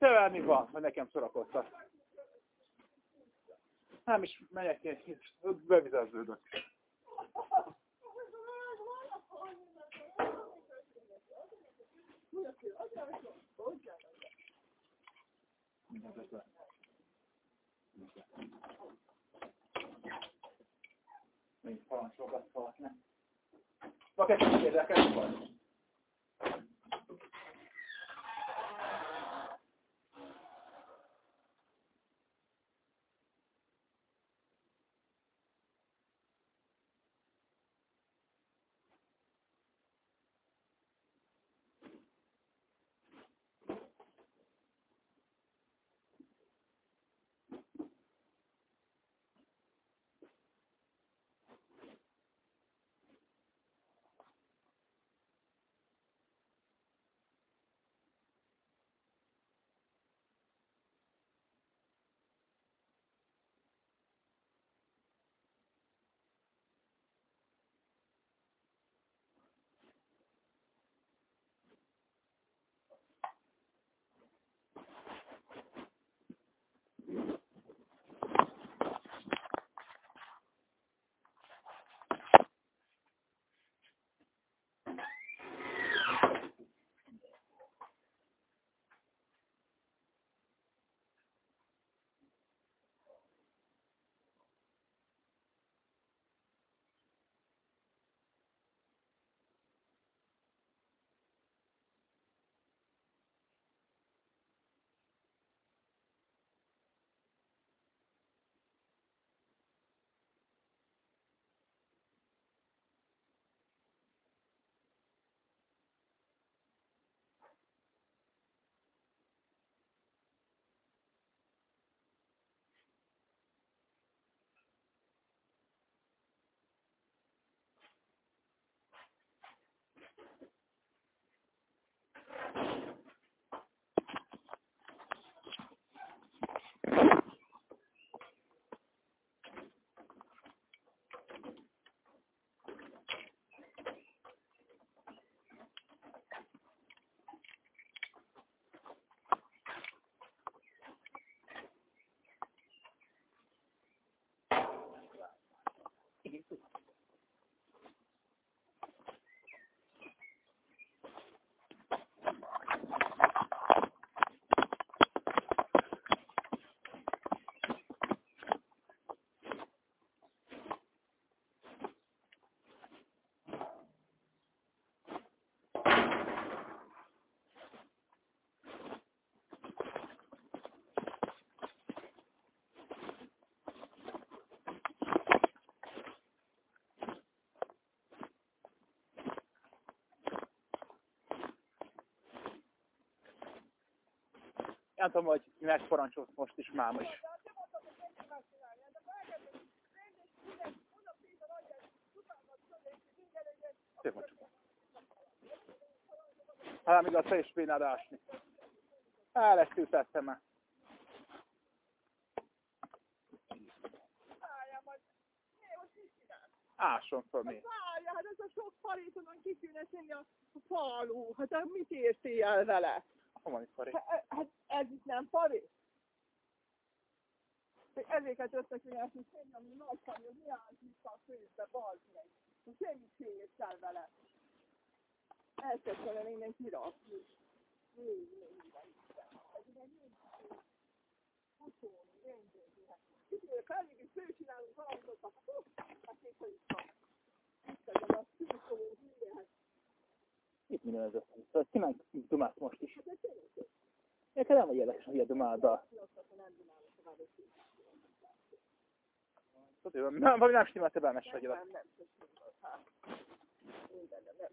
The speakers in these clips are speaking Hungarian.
Te mi van, hogy nekem szorakoztat. Nem is megyek én, bevizeződök. Még parancsolgat szalak, nem? Vakett, érdekes vagy? Nem tudom, hogy megparancsolsz most is máma is. Szép vagy Hát a te is bénád ásni. El ezt ültettem már. Ásson föl még. Várja, hát ez a sok farétonon ki kéne a falu. Hát mit értél el vele? Itt faré? Hát, hát ez itt nem? Ezeket összekérdez, hogy semmi, ami nagy hogy mi áll itt a főzbe, bazd meg. Hogy semmit se érsz el vele. Ezt kellene innen kirakni. Még, még, még. Ez ugye nincs. Hatolni, rendezni. Itt elég is főcsinálunk valamit a hát itt, hogy itt a szűkoló hülye, Itt minden ez össze. Szóval kimenj dumálsz most is. Neked nem vagy érdekes, hogy a dumáddal. Tudod, nem, valami nem stimmel, te bemes vagy. Nem, nem, nem. Minden nem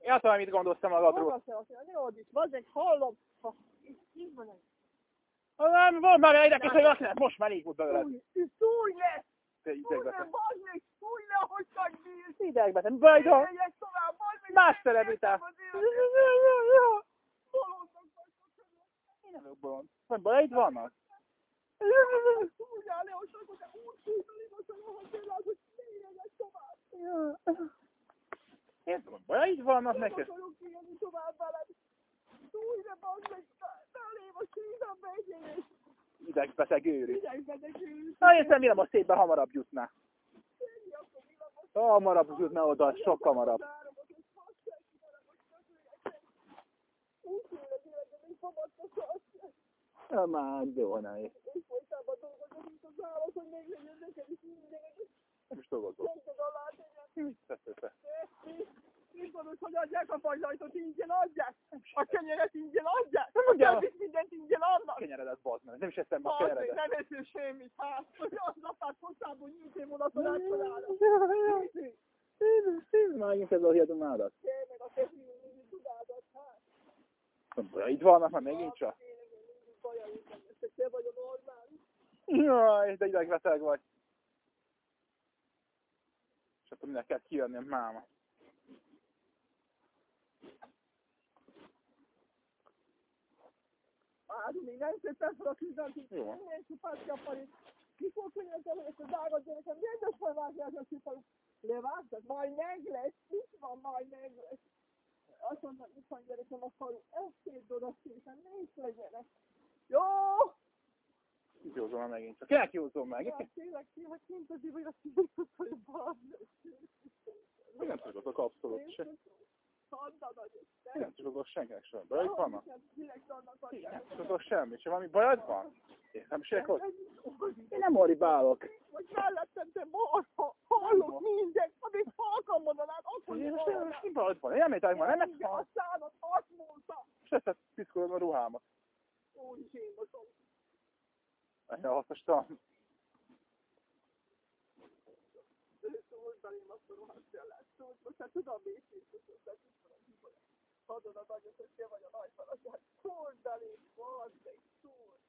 Én tudom, mit gondoltam magadról. Hallom. Ha, itt, itt van egy. Ha Nem, van már érdekes, hogy azt lehet, most már rég volt belőled. Szúj, szúj le! Te Szúj bazd meg, szúj le, hogy vagy bírsz! Idegbeteg. Vagy, ha Megyek tovább, bazd meg! más szerepítál. Bolondok vagytok. Én nem vagyok bolond. Vagy bajaid vannak? Szúrjál le, hogy csak te úgy szújtani, hogy csak ahhoz tényleg, hogy ne megyek tovább. Én tudom, bajaid vannak Nem neked? akarok kijönni, tovább veled. Újra bazd meg, belém a sízem megyél, és Idegbeteg őrű. idegbeteg ősz. Na, én szerintem a szépen hamarabb jutná. Ennyi, akkor mi van most? Hamarabb jutna oda, sok hamarabb. És. Ja, már jó, nehéz. Úgy folytában dolgozom. Mit tesz mondod, hogy adják a fajlajtot, ingyen adják? A kenyeret ingyen adják? Nem adják. Nem mindent ingyen adnak? Kenyeredet bazd meg. Nem is eszem a kenyeredet. nem eszel semmit, hát, hogy az apát hosszából nyíltél volna a tanácsodára. Megint ez a hiadomádat. Tényleg a technikai tudádat, hát. Itt vannak már megint csak. Te vagy a normális. Jaj, de idegbeteg vagy. És akkor minek kell kijönni a máma. Hát, még nem szépen fel a Jó. minden csupát kaparik. Mikor könyveltem, hogy ezt a drága gyerekem rendes felvágják a csiparit. Levágtad? Majd meg lesz, itt van, majd meg lesz. Azt mondtam, itt van gyerekem a falu, ezt két oda szépen, is legyenek. Jó! Józom megint csak. Kinek józom meg? Ja, tényleg, tényleg, mint az hogy azt mondjuk, hogy bazd. Nem tudok abszolút se. Még nem tudok senkinek sem. Bajod van? Direkt annak Nem tudok semmit. Se valami bajod van? Én nem sérkod? Ez- Én nem oribálok. hogy mellettem te marha, hallok mindent, amíg halkan mondanád, akkor Én most nem bajod van. Én nem értek már. Nem Igen, a ezt szádat azt mondta. Se tett piszkolom a ruhámat. Úgy is én. Elhasztastam. Szólt belém azt a rohadt jellát. Szólt, most hát tudom, mi is is, hogy ezt is tudom, mi vagy. Adod a nagyot, hogy te vagy a nagy faladját. Szólt belém, bazd meg, szólt.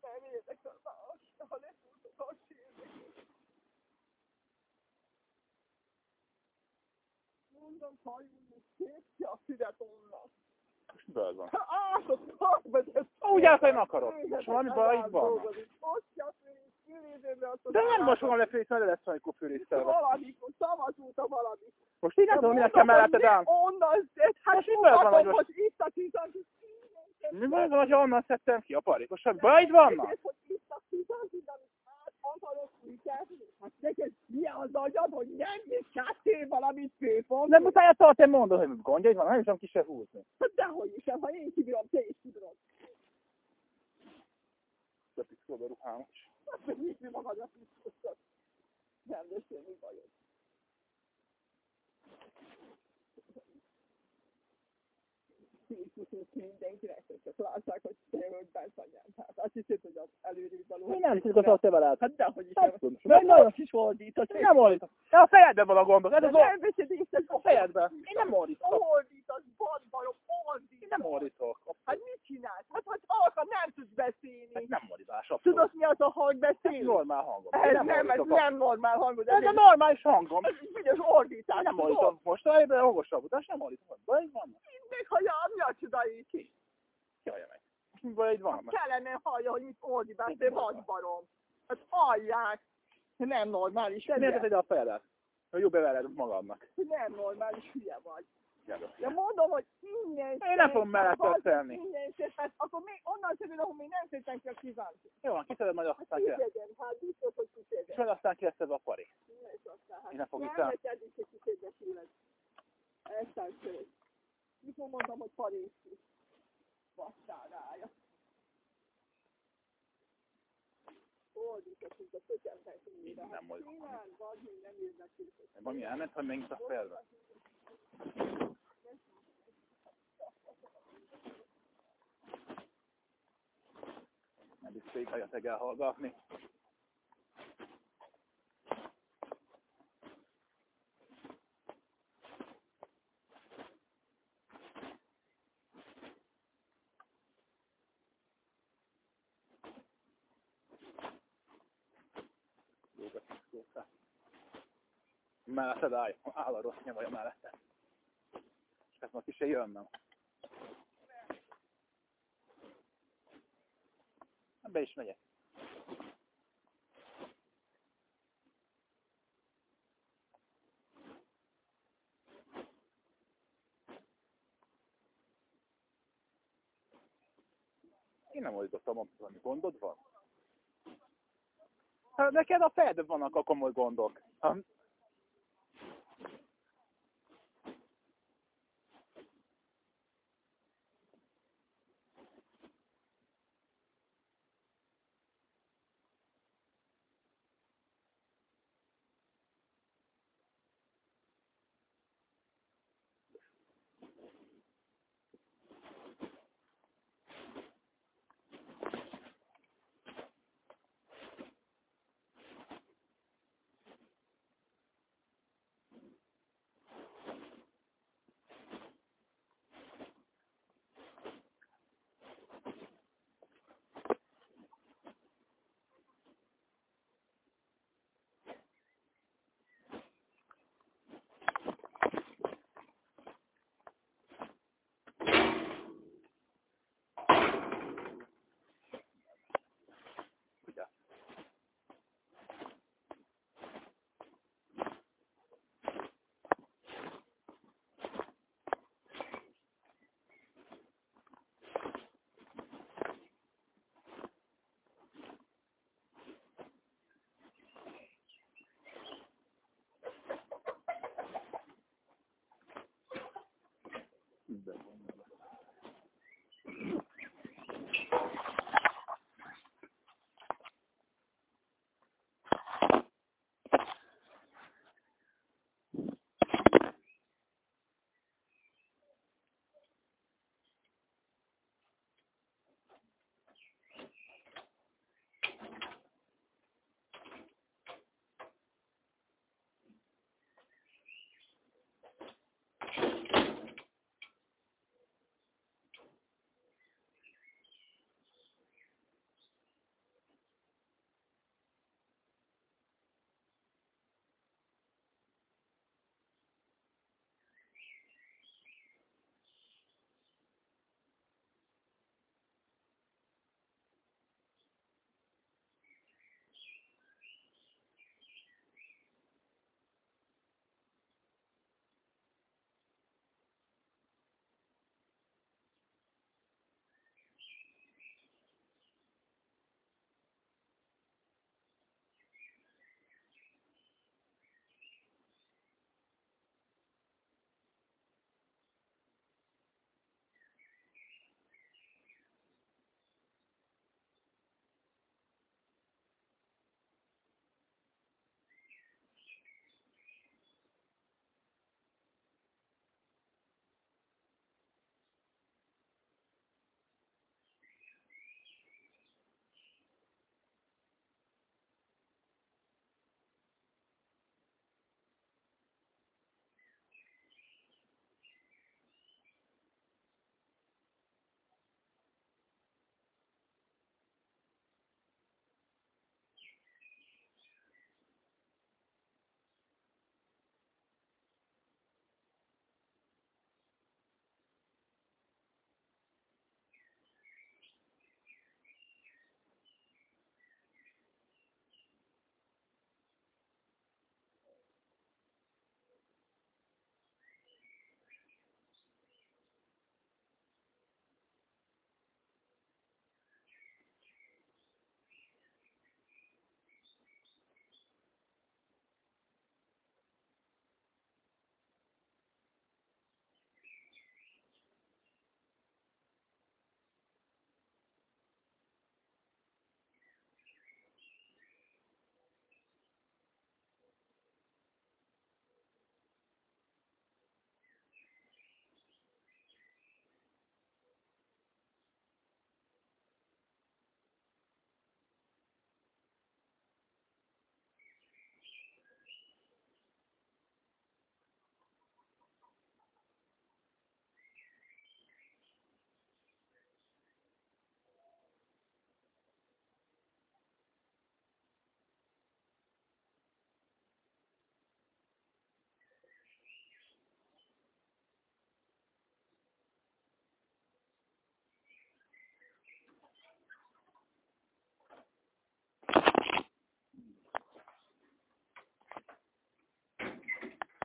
Nem érdekel más, ha lefúrtok, azt érdekel. Mondom, hajunk, szép a füvet onnan. Most bajod van. Ásott szakbetett. Úgy állsz, hogy nem akarok. És valami bajod van. Azt De nem mosom a lefőt, mert lesz amikor fűrésztel van. Valamikor, szavazult a valami. Most így nem tudom, minek kell melletted ám. Onnan hát Most van, hogy mutatom, most- hogy itt a tizan. Mi van, ha onnan szedtem ki a parikosat? Bajod vannak? hogy itt a tizan, akarok vigyázni. Hát neked mi az agyad, hogy nem nyitjál valamit főfog? Nem attól, te mondod, hogy gondjaid van, nem is tudom ki se húzni. Hát dehogy is, ha én kibírom, te is De piszkolod a ruhámat. Mit mi magadra piszkosod. Nem lesz semmi bajod. Mindenkinek, hogy csak látták, hogy te vagy bent anyám. Hát azt hiszed, hogy az előrébb való. Mi nem tudok azt te veled. Hát dehogy is. Hát nem. tudom, Meg nagyon- most is ordított. Én nem ordítok. Ja, a fejedben van a gondok. Ez De az nem veszed észre, a fejedben. Én nem ordítok. Ordítasz, vad bajom, ordítasz. Én nem ordítok. Hát mit csinálsz? Hát, hát halkan nem tudsz beszélni. Ez nem ordítás, abszolút. Tudod, mi az a hang Ez beszélni? normál hangom. Én Ez nem nem, ez ordítok. nem normál hangod. Ez Ez a egy normális hangom. ez egy büdös ordítás. Én nem tudod? ordítok. Most elében hangosabb, de nem ordítok. Bajod vannak? Mindig hallja, mi a csodáig ki? Jaj, meg. Mi bajaid vannak? Kellene hallja, hogy mit ordítás, de vad barom. Hát hallják. Nem normális miért hülye. teszed a fejedet? Hogy jobb beveled magadnak. Nem normális hülye vagy. De mondom, hogy minden Én nem fogom melletted tenni. Minden szép, hát akkor még onnan szeded, ahol még nem szépen kell kívánni. Jó van, kiszeded majd Hát aztán ki. kiszedem, hát biztos, hogy És kiszedem. majd aztán kieszed a pari. És aztán, hát Én nem fogok nem itt neked is, hogy kiszedve szíved. Eztán szép. Mikor mondtam, hogy Paris is. Basszárája. Fordítottunk a kötelben Így nem vagy. Csinál, vagy még nem érdekül. Valami elment, hogy megint a fejedbe. Nem biztos, hogy hajat elhallgatni. Jókat Mellette áll, áll a rossz nyomja mellette. És ezt most is se jönnem. Be is megyek. Én nem oldottam, amit valami gondod van. Hát neked a fejed vannak a komoly gondok. Ha?